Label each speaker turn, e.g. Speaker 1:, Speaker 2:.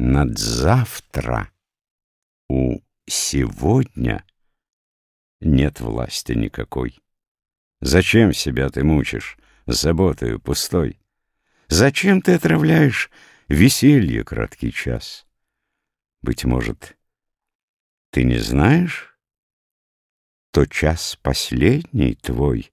Speaker 1: Над завтра у сегодня нет власти никакой. Зачем себя ты мучишь заботою пустой? Зачем ты отравляешь веселье краткий час? Быть может, ты не знаешь, то час последний твой